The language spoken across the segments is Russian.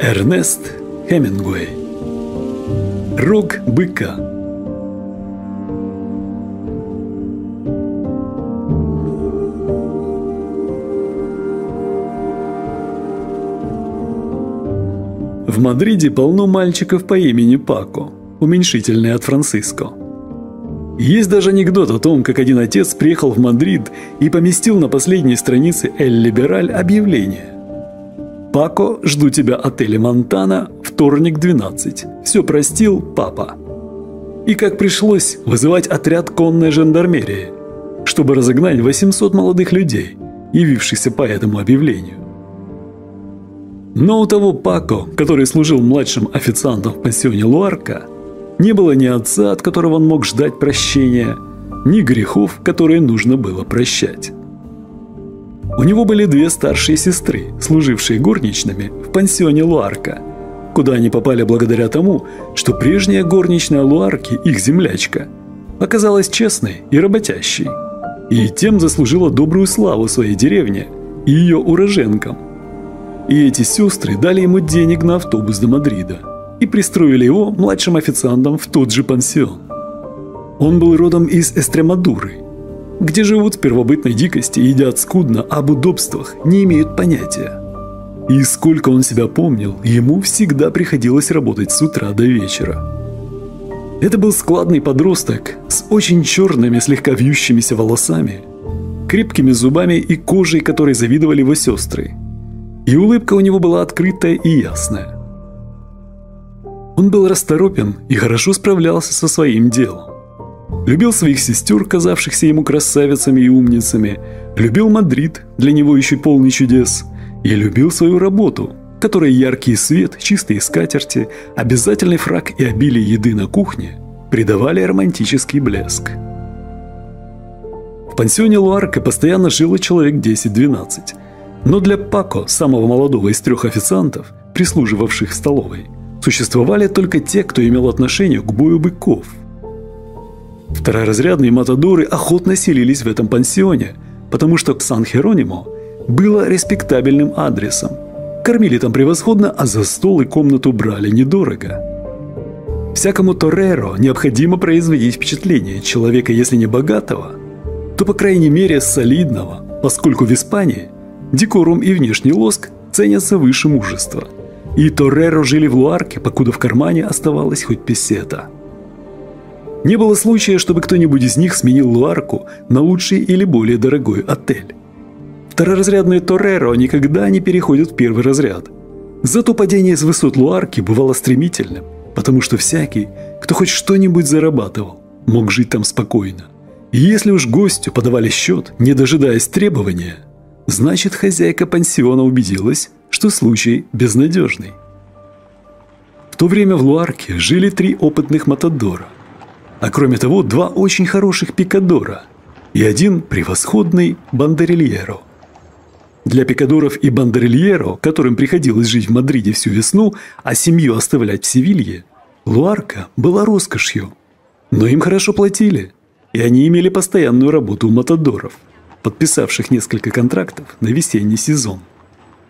Эрнест Хемингуэй. Рог быка В Мадриде полно мальчиков по имени Пако, уменьшительное от Франциско. Есть даже анекдот о том, как один отец приехал в Мадрид и поместил на последней странице «Эль Либераль» объявление. «Пако, жду тебя отеля Монтана, вторник 12. Все простил, папа». И как пришлось вызывать отряд конной жандармерии, чтобы разогнать 800 молодых людей, явившихся по этому объявлению. Но у того Пако, который служил младшим официантом в пансионе Луарка, не было ни отца, от которого он мог ждать прощения, ни грехов, которые нужно было прощать. У него были две старшие сестры, служившие горничными в пансионе Луарка, куда они попали благодаря тому, что прежняя горничная Луарки, их землячка, оказалась честной и работящей, и тем заслужила добрую славу своей деревне и ее уроженкам. И эти сестры дали ему денег на автобус до Мадрида и пристроили его младшим официантом в тот же пансион. Он был родом из Эстремадуры – где живут в первобытной дикости, едят скудно, об удобствах не имеют понятия. И сколько он себя помнил, ему всегда приходилось работать с утра до вечера. Это был складный подросток с очень черными, слегка вьющимися волосами, крепкими зубами и кожей, которой завидовали его сестры. И улыбка у него была открытая и ясная. Он был расторопен и хорошо справлялся со своим делом. Любил своих сестер, казавшихся ему красавицами и умницами. Любил Мадрид, для него еще полный чудес. И любил свою работу, которой яркий свет, чистые скатерти, обязательный фраг и обилие еды на кухне придавали романтический блеск. В пансионе Луарка постоянно жило человек 10-12. Но для Пако, самого молодого из трех официантов, прислуживавших в столовой, существовали только те, кто имел отношение к бою быков – Второразрядные матадоры охотно селились в этом пансионе, потому что Сан-Херонимо было респектабельным адресом. Кормили там превосходно, а за стол и комнату брали недорого. Всякому Тореро необходимо производить впечатление человека, если не богатого, то по крайней мере солидного, поскольку в Испании декорум и внешний лоск ценятся выше мужества. И Тореро жили в Луарке, покуда в кармане оставалось хоть песета. Не было случая, чтобы кто-нибудь из них сменил Луарку на лучший или более дорогой отель. Второразрядные Тореро никогда не переходят в первый разряд. Зато падение с высот Луарки бывало стремительным, потому что всякий, кто хоть что-нибудь зарабатывал, мог жить там спокойно. И если уж гостю подавали счет, не дожидаясь требования, значит хозяйка пансиона убедилась, что случай безнадежный. В то время в Луарке жили три опытных матадора – а кроме того два очень хороших пикадора и один превосходный бандерильеро. Для пикадоров и бандерильеро, которым приходилось жить в Мадриде всю весну, а семью оставлять в Севилье, Луарка была роскошью. Но им хорошо платили, и они имели постоянную работу у матадоров, подписавших несколько контрактов на весенний сезон.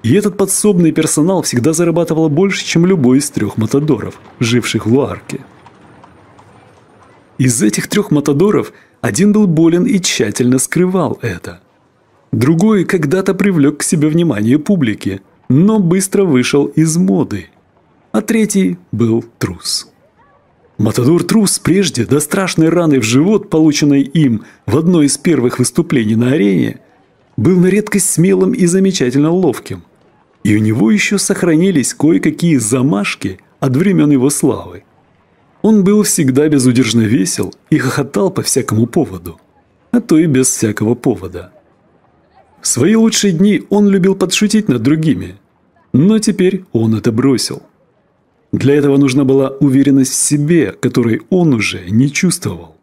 И этот подсобный персонал всегда зарабатывал больше, чем любой из трех матадоров, живших в Луарке. Из этих трех матадоров один был болен и тщательно скрывал это. Другой когда-то привлек к себе внимание публики, но быстро вышел из моды. А третий был трус. Матадор Трус прежде до страшной раны в живот, полученной им в одной из первых выступлений на арене, был на редкость смелым и замечательно ловким. И у него еще сохранились кое-какие замашки от времен его славы. Он был всегда безудержно весел и хохотал по всякому поводу, а то и без всякого повода. В свои лучшие дни он любил подшутить над другими, но теперь он это бросил. Для этого нужна была уверенность в себе, которой он уже не чувствовал.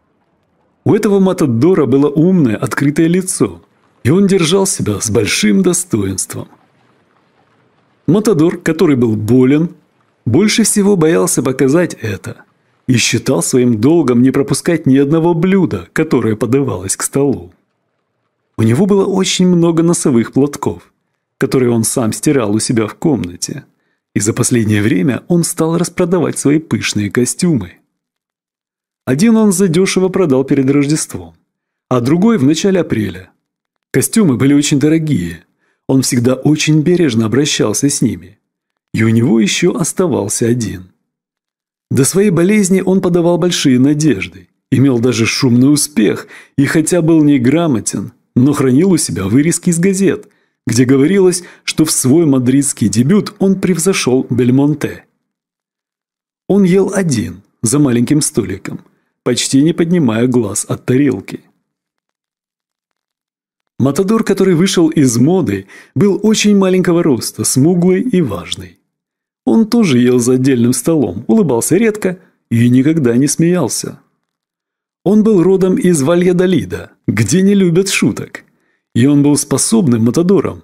У этого Матадора было умное, открытое лицо, и он держал себя с большим достоинством. Матадор, который был болен, больше всего боялся показать это и считал своим долгом не пропускать ни одного блюда, которое подавалось к столу. У него было очень много носовых платков, которые он сам стирал у себя в комнате, и за последнее время он стал распродавать свои пышные костюмы. Один он задешево продал перед Рождеством, а другой в начале апреля. Костюмы были очень дорогие, он всегда очень бережно обращался с ними, и у него еще оставался один – до своей болезни он подавал большие надежды, имел даже шумный успех и хотя был неграмотен, но хранил у себя вырезки из газет, где говорилось, что в свой мадридский дебют он превзошел Бельмонте. Он ел один, за маленьким столиком, почти не поднимая глаз от тарелки. Матадор, который вышел из моды, был очень маленького роста, смуглый и важный. Он тоже ел за отдельным столом, улыбался редко и никогда не смеялся. Он был родом из Вальядолида, где не любят шуток. И он был способным матадором,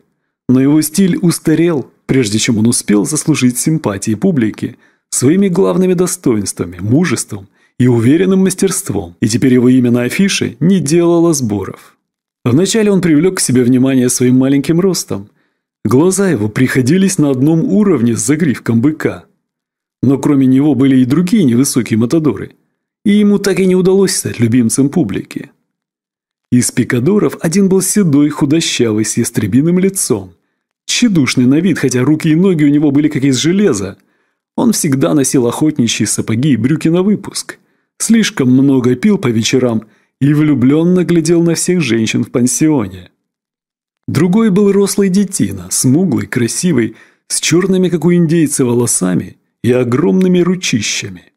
но его стиль устарел, прежде чем он успел заслужить симпатии публики своими главными достоинствами, мужеством и уверенным мастерством, и теперь его имя на афише не делало сборов. Вначале он привлек к себе внимание своим маленьким ростом – Глаза его приходились на одном уровне с загривком быка. Но кроме него были и другие невысокие матадоры, и ему так и не удалось стать любимцем публики. Из пикадоров один был седой, худощавый, с ястребиным лицом. Тщедушный на вид, хотя руки и ноги у него были как из железа. Он всегда носил охотничьи сапоги и брюки на выпуск. Слишком много пил по вечерам и влюбленно глядел на всех женщин в пансионе. Другой был рослый детина, смуглый, красивый, с черными, как у индейца, волосами и огромными ручищами.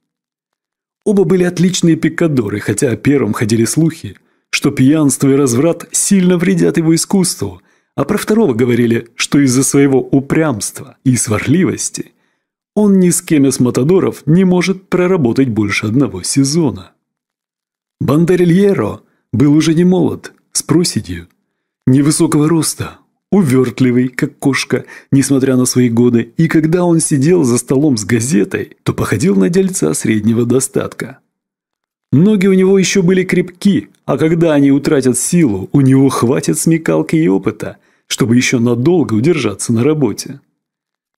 Оба были отличные пикадоры, хотя о первом ходили слухи, что пьянство и разврат сильно вредят его искусству, а про второго говорили, что из-за своего упрямства и сварливости он ни с кем из матадоров не может проработать больше одного сезона. Бандерильеро был уже не молод, с проседью, Невысокого роста, увертливый, как кошка, несмотря на свои годы, и когда он сидел за столом с газетой, то походил на дельца среднего достатка. Ноги у него еще были крепки, а когда они утратят силу, у него хватит смекалки и опыта, чтобы еще надолго удержаться на работе.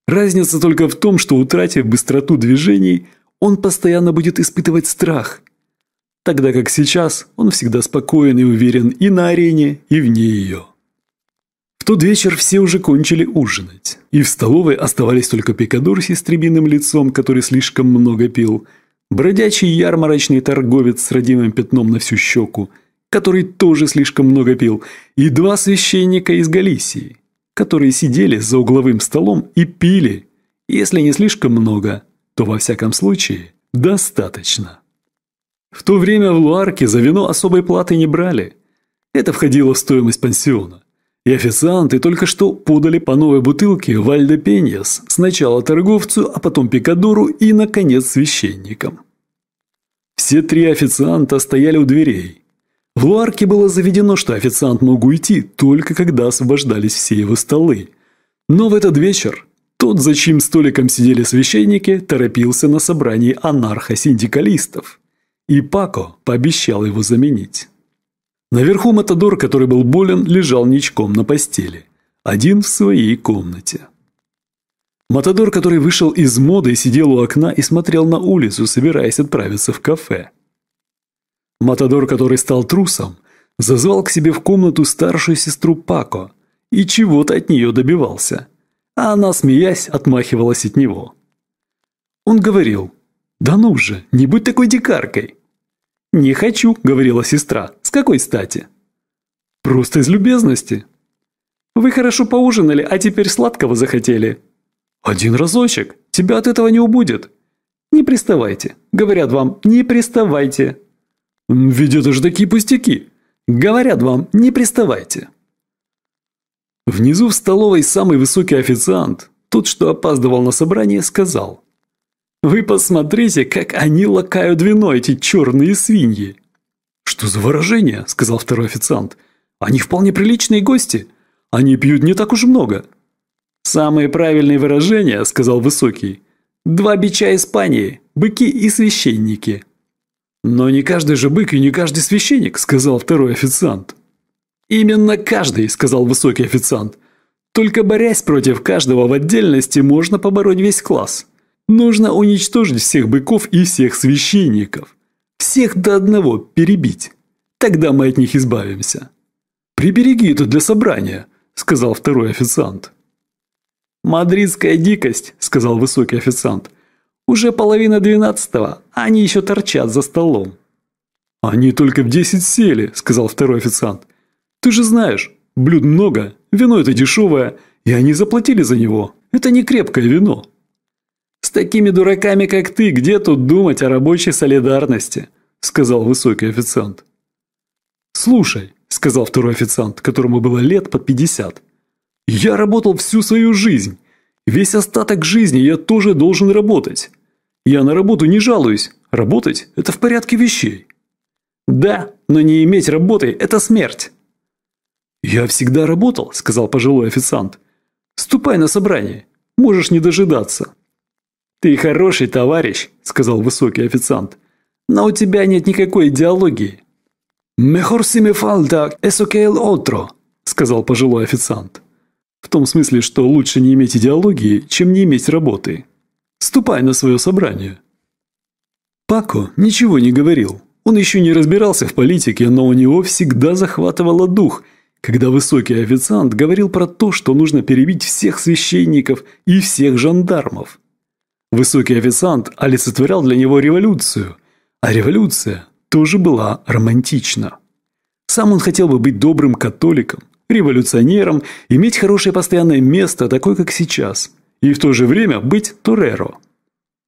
Разница только в том, что утратив быстроту движений, он постоянно будет испытывать страх, тогда как сейчас он всегда спокоен и уверен и на арене, и вне ее. В тот вечер все уже кончили ужинать, и в столовой оставались только пикадор с истребиным лицом, который слишком много пил, бродячий ярмарочный торговец с родимым пятном на всю щеку, который тоже слишком много пил, и два священника из Галисии, которые сидели за угловым столом и пили, если не слишком много, то во всяком случае достаточно. В то время в Луарке за вино особой платы не брали. Это входило в стоимость пансиона. И официанты только что подали по новой бутылке Вальде Пеньяс сначала торговцу, а потом пикадору и, наконец, священникам. Все три официанта стояли у дверей. В Луарке было заведено, что официант мог уйти только когда освобождались все его столы. Но в этот вечер тот, за чьим столиком сидели священники, торопился на собрании анархо-синдикалистов и Пако пообещал его заменить. Наверху Матадор, который был болен, лежал ничком на постели, один в своей комнате. Матадор, который вышел из моды, сидел у окна и смотрел на улицу, собираясь отправиться в кафе. Матадор, который стал трусом, зазвал к себе в комнату старшую сестру Пако и чего-то от нее добивался, а она, смеясь, отмахивалась от него. Он говорил, «Да ну же, не будь такой дикаркой!» «Не хочу», — говорила сестра. «С какой стати?» «Просто из любезности». «Вы хорошо поужинали, а теперь сладкого захотели». «Один разочек. Тебя от этого не убудет». «Не приставайте. Говорят вам, не приставайте». «Ведь это же такие пустяки». «Говорят вам, не приставайте». Внизу в столовой самый высокий официант, тот, что опаздывал на собрание, сказал – вы посмотрите, как они лакают вино, эти черные свиньи. «Что за выражение?» – сказал второй официант. «Они вполне приличные гости. Они пьют не так уж много». «Самые правильные выражения», – сказал Высокий. «Два бича Испании, быки и священники». «Но не каждый же бык и не каждый священник», – сказал второй официант. «Именно каждый», – сказал высокий официант. «Только борясь против каждого в отдельности, можно побороть весь класс. Нужно уничтожить всех быков и всех священников. Всех до одного перебить. Тогда мы от них избавимся». «Прибереги это для собрания», – сказал второй официант. «Мадридская дикость», – сказал высокий официант. «Уже половина двенадцатого, а они еще торчат за столом». «Они только в десять сели», – сказал второй официант. Ты же знаешь, блюд много, вино это дешевое, и они заплатили за него. Это не крепкое вино. С такими дураками, как ты, где тут думать о рабочей солидарности, сказал высокий официант. Слушай, сказал второй официант, которому было лет под пятьдесят. Я работал всю свою жизнь. Весь остаток жизни я тоже должен работать. Я на работу не жалуюсь. Работать – это в порядке вещей. Да, но не иметь работы – это смерть. «Я всегда работал», – сказал пожилой официант. «Ступай на собрание. Можешь не дожидаться». «Ты хороший товарищ», – сказал высокий официант. «Но у тебя нет никакой идеологии». «Mejor si me falta eso que el otro», – сказал пожилой официант. В том смысле, что лучше не иметь идеологии, чем не иметь работы. Ступай на свое собрание. Пако ничего не говорил. Он еще не разбирался в политике, но у него всегда захватывало дух – когда высокий официант говорил про то, что нужно перебить всех священников и всех жандармов. Высокий официант олицетворял для него революцию, а революция тоже была романтична. Сам он хотел бы быть добрым католиком, революционером, иметь хорошее постоянное место, такое как сейчас, и в то же время быть Тореро.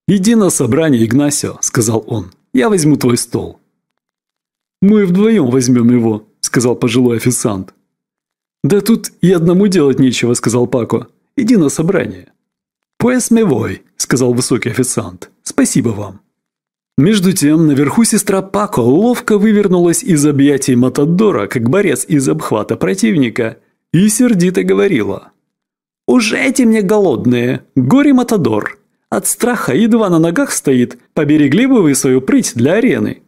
«Иди на собрание, Игнасио», – сказал он, – «я возьму твой стол». «Мы вдвоем возьмем его», – сказал пожилой официант. «Да тут и одному делать нечего», – сказал Пако. «Иди на собрание». «Pues me voy», – сказал высокий официант. «Спасибо вам». Между тем, наверху сестра Пако ловко вывернулась из объятий Матадора, как борец из обхвата противника, и сердито говорила. «Уже эти мне голодные, горе Матадор. От страха едва на ногах стоит, поберегли бы вы свою прыть для арены».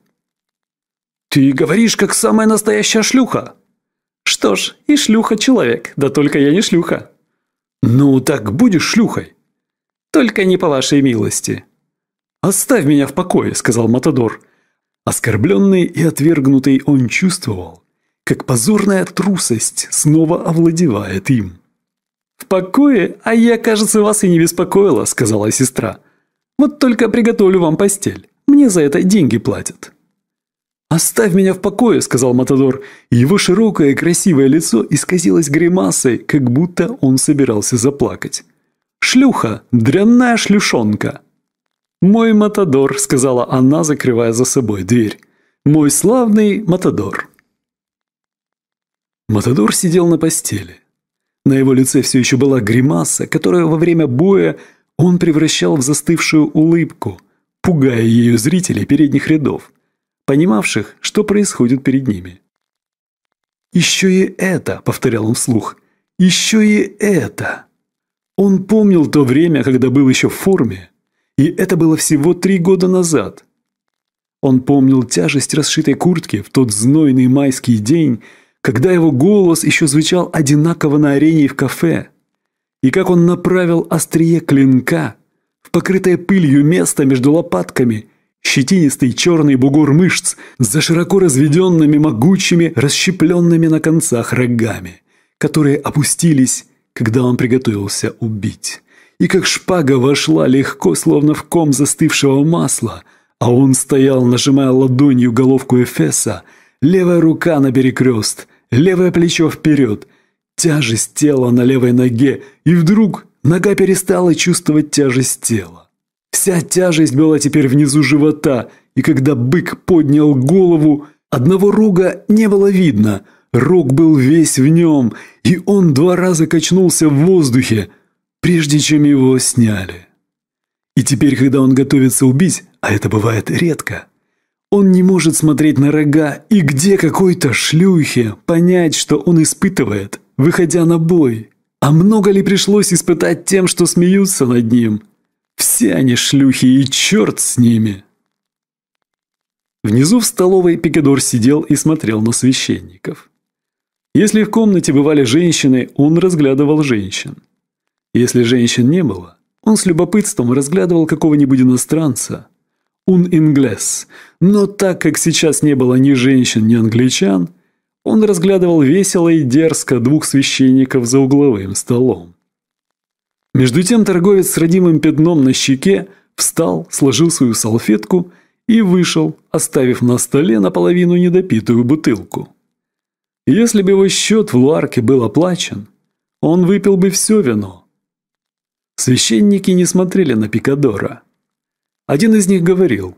«Ты говоришь, как самая настоящая шлюха», что ж, и шлюха человек, да только я не шлюха. Ну, так будешь шлюхой. Только не по вашей милости. Оставь меня в покое, сказал Матадор. Оскорбленный и отвергнутый он чувствовал, как позорная трусость снова овладевает им. «В покое? А я, кажется, вас и не беспокоила», — сказала сестра. «Вот только приготовлю вам постель. Мне за это деньги платят». «Оставь меня в покое», – сказал Матадор. Его широкое красивое лицо исказилось гримасой, как будто он собирался заплакать. «Шлюха! Дрянная шлюшонка!» «Мой Матадор», – сказала она, закрывая за собой дверь. «Мой славный Матадор». Матадор сидел на постели. На его лице все еще была гримаса, которую во время боя он превращал в застывшую улыбку, пугая ею зрителей передних рядов понимавших, что происходит перед ними. «Еще и это», — повторял он вслух, — «еще и это». Он помнил то время, когда был еще в форме, и это было всего три года назад. Он помнил тяжесть расшитой куртки в тот знойный майский день, когда его голос еще звучал одинаково на арене и в кафе, и как он направил острие клинка в покрытое пылью место между лопатками Щетинистый черный бугор мышц за широко разведенными, могучими, расщепленными на концах рогами, которые опустились, когда он приготовился убить. И как шпага вошла легко, словно в ком застывшего масла, а он стоял, нажимая ладонью головку Эфеса, левая рука на перекрест, левое плечо вперед, тяжесть тела на левой ноге, и вдруг нога перестала чувствовать тяжесть тела. Вся тяжесть была теперь внизу живота, и когда бык поднял голову, одного рога не было видно. Рог был весь в нем, и он два раза качнулся в воздухе, прежде чем его сняли. И теперь, когда он готовится убить, а это бывает редко, Он не может смотреть на рога и где какой-то шлюхе понять, что он испытывает, выходя на бой. А много ли пришлось испытать тем, что смеются над ним? Все они шлюхи и черт с ними. Внизу в столовой Пикадор сидел и смотрел на священников. Если в комнате бывали женщины, он разглядывал женщин. Если женщин не было, он с любопытством разглядывал какого-нибудь иностранца. Un инглес. Но так как сейчас не было ни женщин, ни англичан, он разглядывал весело и дерзко двух священников за угловым столом. Между тем торговец с родимым пятном на щеке встал, сложил свою салфетку и вышел, оставив на столе наполовину недопитую бутылку. Если бы его счет в Луарке был оплачен, он выпил бы все вино. Священники не смотрели на Пикадора. Один из них говорил,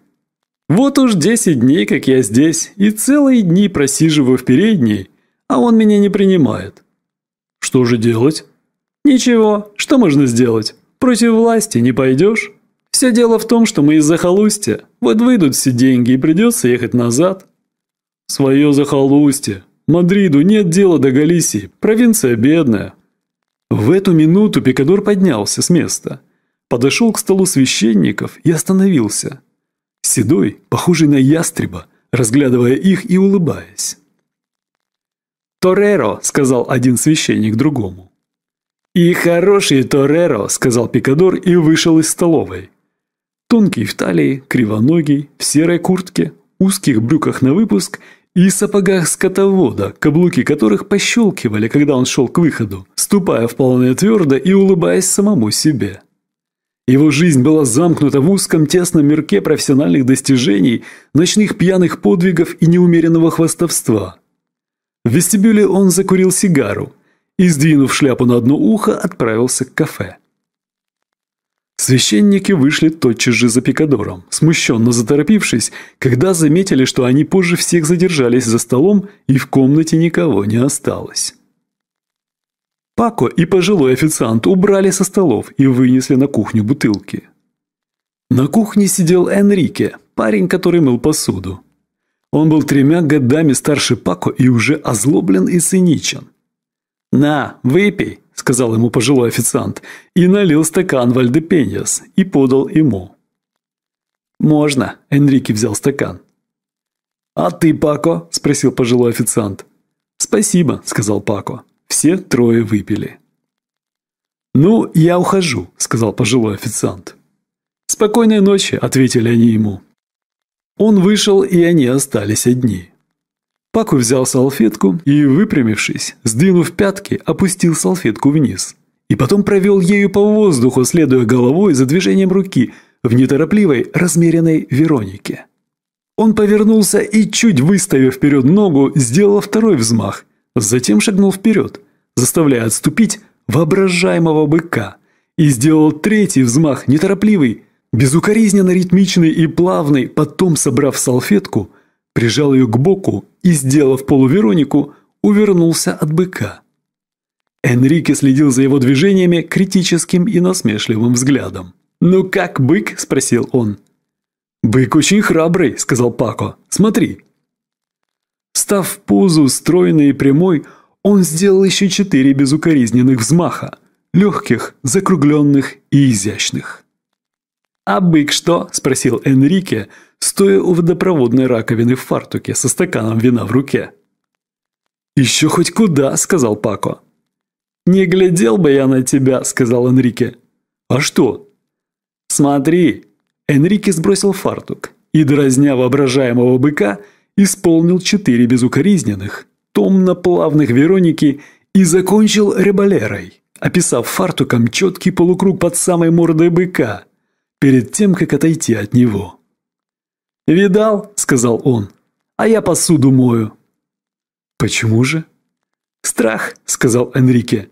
«Вот уж десять дней, как я здесь, и целые дни просиживаю в передней, а он меня не принимает». «Что же делать?» «Ничего, что можно сделать? Против власти не пойдешь?» Все дело в том, что мы из захолустья. Вот выйдут все деньги и придется ехать назад. Свое захолустье. Мадриду нет дела до Галисии. Провинция бедная. В эту минуту Пикадор поднялся с места. Подошел к столу священников и остановился. Седой, похожий на ястреба, разглядывая их и улыбаясь. «Тореро», — сказал один священник другому. «И хороший Тореро», — сказал Пикадор и вышел из столовой. Тонкий в талии, кривоногий, в серой куртке, узких брюках на выпуск и сапогах скотовода, каблуки которых пощелкивали, когда он шел к выходу, ступая вполне твердо и улыбаясь самому себе. Его жизнь была замкнута в узком тесном мирке профессиональных достижений, ночных пьяных подвигов и неумеренного хвастовства. В вестибюле он закурил сигару и, сдвинув шляпу на одно ухо, отправился к кафе. Священники вышли тотчас же за Пикадором, смущенно заторопившись, когда заметили, что они позже всех задержались за столом и в комнате никого не осталось. Пако и пожилой официант убрали со столов и вынесли на кухню бутылки. На кухне сидел Энрике, парень, который мыл посуду. Он был тремя годами старше Пако и уже озлоблен и циничен. «На, выпей», – сказал ему пожилой официант, и налил стакан Вальдепеньяс и подал ему. «Можно», – Энрике взял стакан. «А ты, Пако?» – спросил пожилой официант. «Спасибо», – сказал Пако. Все трое выпили. «Ну, я ухожу», – сказал пожилой официант. «Спокойной ночи», – ответили они ему. Он вышел, и они остались одни. Паку взял салфетку и, выпрямившись, сдвинув пятки, опустил салфетку вниз. И потом провел ею по воздуху, следуя головой за движением руки в неторопливой, размеренной Веронике. Он повернулся и, чуть выставив вперед ногу, сделал второй взмах, затем шагнул вперед, заставляя отступить воображаемого быка, и сделал третий взмах, неторопливый, безукоризненно ритмичный и плавный, потом, собрав салфетку, прижал ее к боку и, сделав полуверонику, увернулся от быка. Энрике следил за его движениями критическим и насмешливым взглядом. «Ну как бык?» – спросил он. «Бык очень храбрый», – сказал Пако. «Смотри». Став в позу стройной и прямой, он сделал еще четыре безукоризненных взмаха, легких, закругленных и изящных. «А бык что?» – спросил Энрике, стоя у водопроводной раковины в фартуке со стаканом вина в руке. «Еще хоть куда», – сказал Пако. «Не глядел бы я на тебя», – сказал Энрике. «А что?» «Смотри». Энрике сбросил фартук и, дразня воображаемого быка, исполнил четыре безукоризненных, томно-плавных Вероники и закончил реболерой, описав фартуком четкий полукруг под самой мордой быка, перед тем, как отойти от него. «Видал?» – сказал он. «А я посуду мою». «Почему же?» «Страх», – сказал Энрике.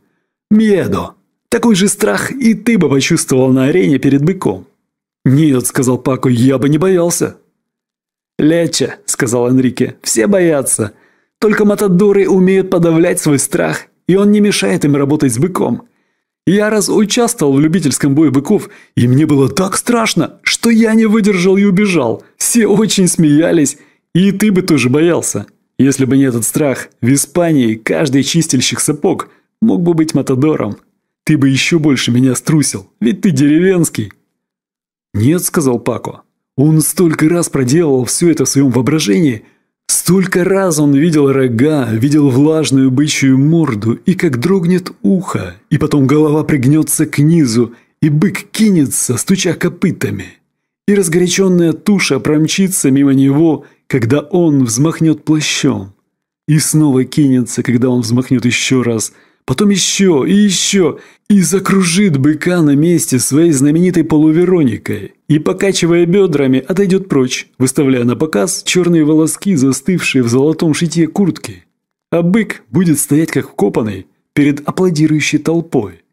«Мьедо. Такой же страх и ты бы почувствовал на арене перед быком». «Нет», – сказал Пако, – «я бы не боялся». «Лече», – сказал Энрике, – «все боятся. Только матадоры умеют подавлять свой страх, и он не мешает им работать с быком. Я раз участвовал в любительском бое быков, и мне было так страшно, что я не выдержал и убежал. Все очень смеялись, и ты бы тоже боялся. Если бы не этот страх, в Испании каждый чистильщик сапог мог бы быть матадором. Ты бы еще больше меня струсил, ведь ты деревенский». «Нет», — сказал Пако. «Он столько раз проделывал все это в своем воображении. Столько раз он видел рога, видел влажную бычью морду, и как дрогнет ухо, и потом голова пригнется к низу, и бык кинется, стуча копытами. И разгоряченная туша промчится мимо него, когда он взмахнет плащом. И снова кинется, когда он взмахнет еще раз – потом еще и еще, и закружит быка на месте своей знаменитой полувероникой, и, покачивая бедрами, отойдет прочь, выставляя на показ черные волоски, застывшие в золотом шитье куртки. А бык будет стоять как вкопанный перед аплодирующей толпой.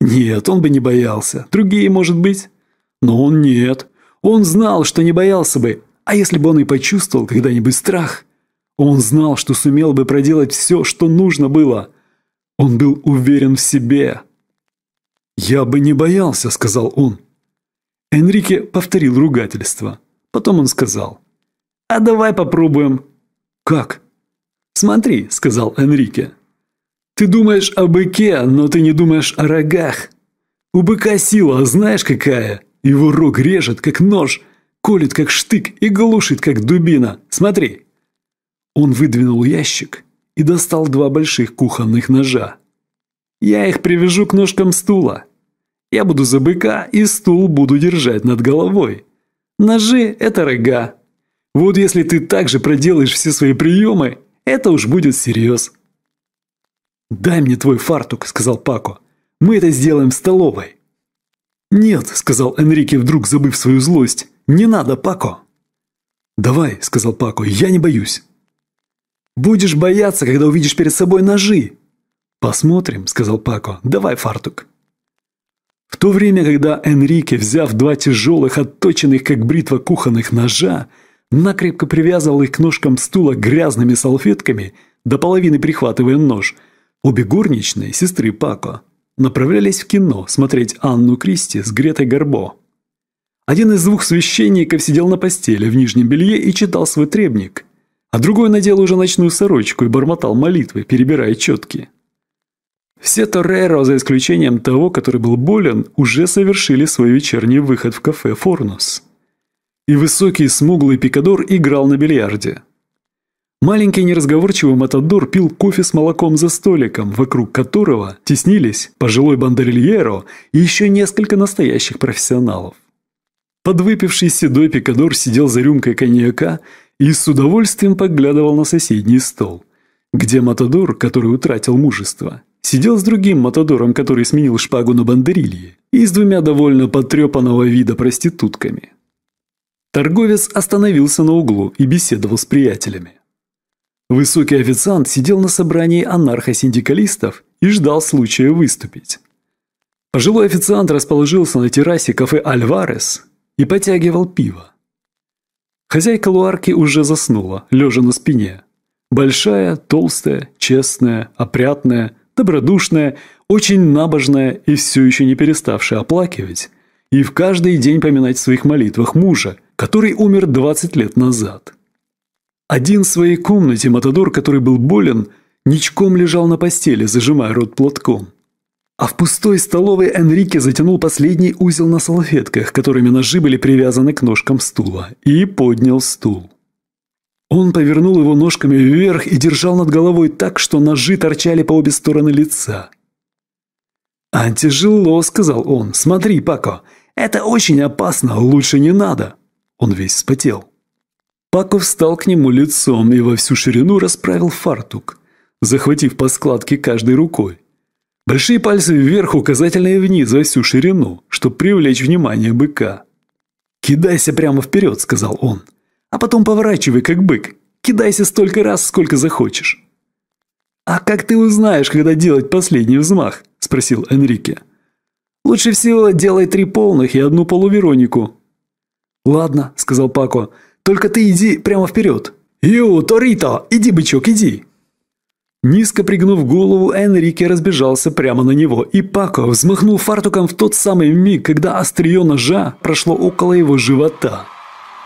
Нет, он бы не боялся, другие, может быть. Но он нет. Он знал, что не боялся бы, а если бы он и почувствовал когда-нибудь страх, он знал, что сумел бы проделать все, что нужно было – он был уверен в себе. «Я бы не боялся», — сказал он. Энрике повторил ругательство. Потом он сказал. «А давай попробуем». «Как?» «Смотри», — сказал Энрике. «Ты думаешь о быке, но ты не думаешь о рогах. У быка сила, знаешь какая? Его рог режет, как нож, колет, как штык и глушит, как дубина. Смотри». Он выдвинул ящик и достал два больших кухонных ножа. «Я их привяжу к ножкам стула. Я буду за быка, и стул буду держать над головой. Ножи – это рога. Вот если ты также проделаешь все свои приемы, это уж будет всерьез». «Дай мне твой фартук», – сказал Пако. «Мы это сделаем в столовой». «Нет», – сказал Энрике, вдруг забыв свою злость. «Не надо, Пако». «Давай», – сказал Пако, – «я не боюсь». Будешь бояться, когда увидишь перед собой ножи. Посмотрим, сказал Пако. Давай фартук. В то время, когда Энрике, взяв два тяжелых, отточенных как бритва кухонных ножа, накрепко привязывал их к ножкам стула грязными салфетками, до половины прихватывая нож, обе горничные, сестры Пако, направлялись в кино смотреть Анну Кристи с Гретой Горбо. Один из двух священников сидел на постели в нижнем белье и читал свой требник а другой надел уже ночную сорочку и бормотал молитвы, перебирая четки. Все Торреро, за исключением того, который был болен, уже совершили свой вечерний выход в кафе «Форнус». И высокий смуглый пикадор играл на бильярде. Маленький неразговорчивый Матадор пил кофе с молоком за столиком, вокруг которого теснились пожилой бандерильеро и еще несколько настоящих профессионалов. Подвыпивший седой пикадор сидел за рюмкой коньяка и с удовольствием поглядывал на соседний стол, где Матадор, который утратил мужество, сидел с другим Матадором, который сменил шпагу на бандерилье, и с двумя довольно потрепанного вида проститутками. Торговец остановился на углу и беседовал с приятелями. Высокий официант сидел на собрании анархосиндикалистов и ждал случая выступить. Пожилой официант расположился на террасе кафе «Альварес» и потягивал пиво. Хозяйка Луарки уже заснула, лежа на спине. Большая, толстая, честная, опрятная, добродушная, очень набожная и все еще не переставшая оплакивать. И в каждый день поминать в своих молитвах мужа, который умер 20 лет назад. Один в своей комнате Матадор, который был болен, ничком лежал на постели, зажимая рот платком. А в пустой столовой Энрике затянул последний узел на салфетках, которыми ножи были привязаны к ножкам стула, и поднял стул. Он повернул его ножками вверх и держал над головой так, что ножи торчали по обе стороны лица. «А тяжело», — сказал он. «Смотри, Пако, это очень опасно, лучше не надо». Он весь вспотел. Пако встал к нему лицом и во всю ширину расправил фартук, захватив по складке каждой рукой. Большие пальцы вверх, указательные вниз во всю ширину, чтобы привлечь внимание быка. «Кидайся прямо вперед», — сказал он. «А потом поворачивай, как бык. Кидайся столько раз, сколько захочешь». «А как ты узнаешь, когда делать последний взмах?» – спросил Энрике. «Лучше всего делай три полных и одну полуверонику». «Ладно», – сказал Пако, – «только ты иди прямо вперед». «Ю, Торито, иди, бычок, иди». Низко пригнув голову, Энрике разбежался прямо на него, и Пако взмахнул фартуком в тот самый миг, когда острие ножа прошло около его живота.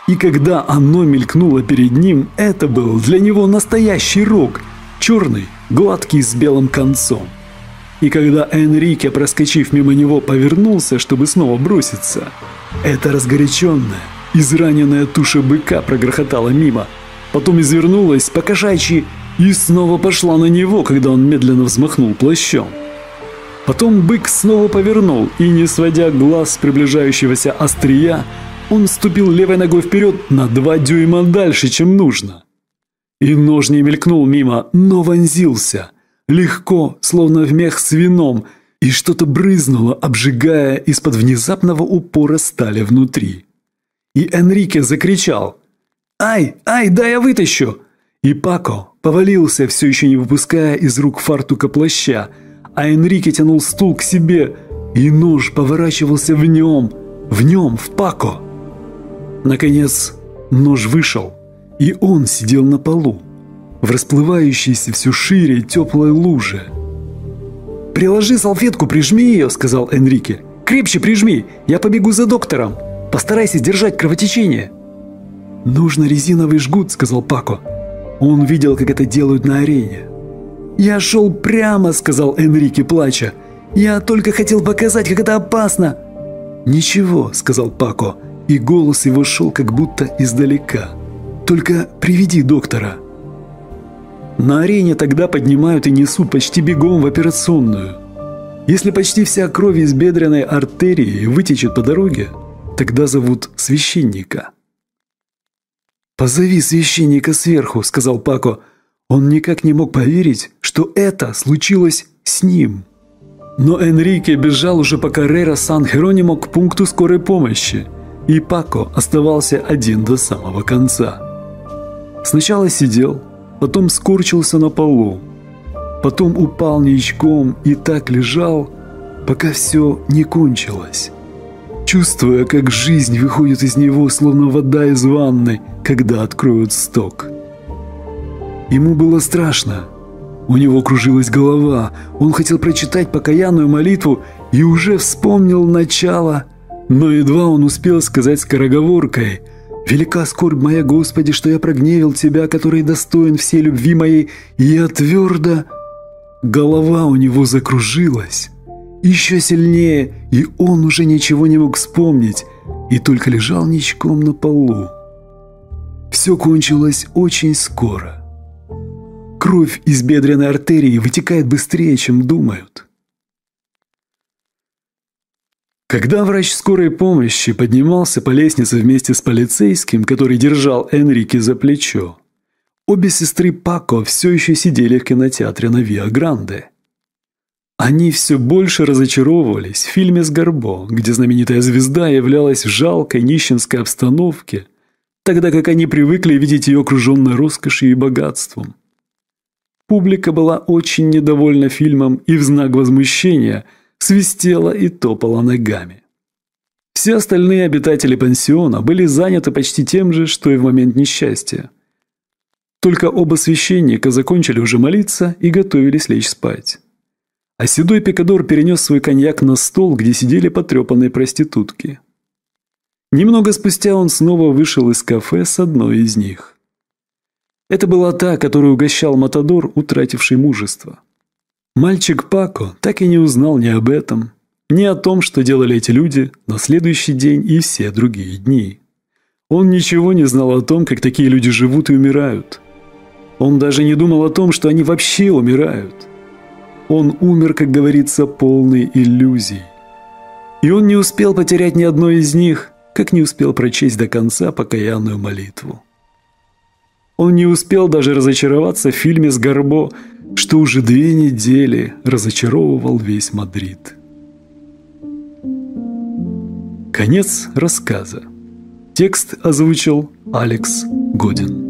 И когда оно мелькнуло перед ним, это был для него настоящий рог, черный, гладкий с белым концом. И когда Энрике, проскочив мимо него, повернулся, чтобы снова броситься, эта разгоряченная, израненная туша быка прогрохотала мимо, потом извернулась, покошачьи, и снова пошла на него, когда он медленно взмахнул плащом. Потом бык снова повернул, и, не сводя глаз с приближающегося острия, он ступил левой ногой вперед на два дюйма дальше, чем нужно. И нож не мелькнул мимо, но вонзился. Легко, словно в мех с вином, и что-то брызнуло, обжигая из-под внезапного упора стали внутри. И Энрике закричал «Ай, ай, да я вытащу!» И Пако повалился, все еще не выпуская из рук фартука плаща, а Энрике тянул стул к себе, и нож поворачивался в нем, в нем, в Пако. Наконец, нож вышел, и он сидел на полу, в расплывающейся все шире теплой луже. «Приложи салфетку, прижми ее», — сказал Энрике. «Крепче прижми, я побегу за доктором. Постарайся держать кровотечение». «Нужно резиновый жгут», — сказал Пако. Он видел, как это делают на арене. «Я шел прямо», — сказал Энрике, плача. «Я только хотел показать, как это опасно». «Ничего», — сказал Пако, и голос его шел как будто издалека. «Только приведи доктора». На арене тогда поднимают и несут почти бегом в операционную. Если почти вся кровь из бедренной артерии вытечет по дороге, тогда зовут священника. «Позови священника сверху», — сказал Пако. Он никак не мог поверить, что это случилось с ним. Но Энрике бежал уже по Каррера Сан-Херонимо к пункту скорой помощи, и Пако оставался один до самого конца. Сначала сидел, потом скорчился на полу, потом упал ничком и так лежал, пока все не кончилось чувствуя, как жизнь выходит из него, словно вода из ванны, когда откроют сток. Ему было страшно. У него кружилась голова. Он хотел прочитать покаянную молитву и уже вспомнил начало, но едва он успел сказать скороговоркой «Велика скорбь моя, Господи, что я прогневил Тебя, который достоин всей любви моей, и я твердо...» Голова у него закружилась еще сильнее, и он уже ничего не мог вспомнить, и только лежал ничком на полу. Все кончилось очень скоро. Кровь из бедренной артерии вытекает быстрее, чем думают. Когда врач скорой помощи поднимался по лестнице вместе с полицейским, который держал Энрике за плечо, обе сестры Пако все еще сидели в кинотеатре на Виа-Гранде. Они все больше разочаровывались в фильме с Горбо, где знаменитая звезда являлась в жалкой нищенской обстановке, тогда как они привыкли видеть ее окруженной роскошью и богатством. Публика была очень недовольна фильмом и в знак возмущения свистела и топала ногами. Все остальные обитатели пансиона были заняты почти тем же, что и в момент несчастья. Только оба священника закончили уже молиться и готовились лечь спать. А седой пикадор перенес свой коньяк на стол, где сидели потрепанные проститутки. Немного спустя он снова вышел из кафе с одной из них. Это была та, которую угощал Матадор, утративший мужество. Мальчик Пако так и не узнал ни об этом, ни о том, что делали эти люди на следующий день и все другие дни. Он ничего не знал о том, как такие люди живут и умирают. Он даже не думал о том, что они вообще умирают – он умер, как говорится, полный иллюзий. И он не успел потерять ни одной из них, как не успел прочесть до конца покаянную молитву. Он не успел даже разочароваться в фильме с Горбо, что уже две недели разочаровывал весь Мадрид. Конец рассказа. Текст озвучил Алекс Годин.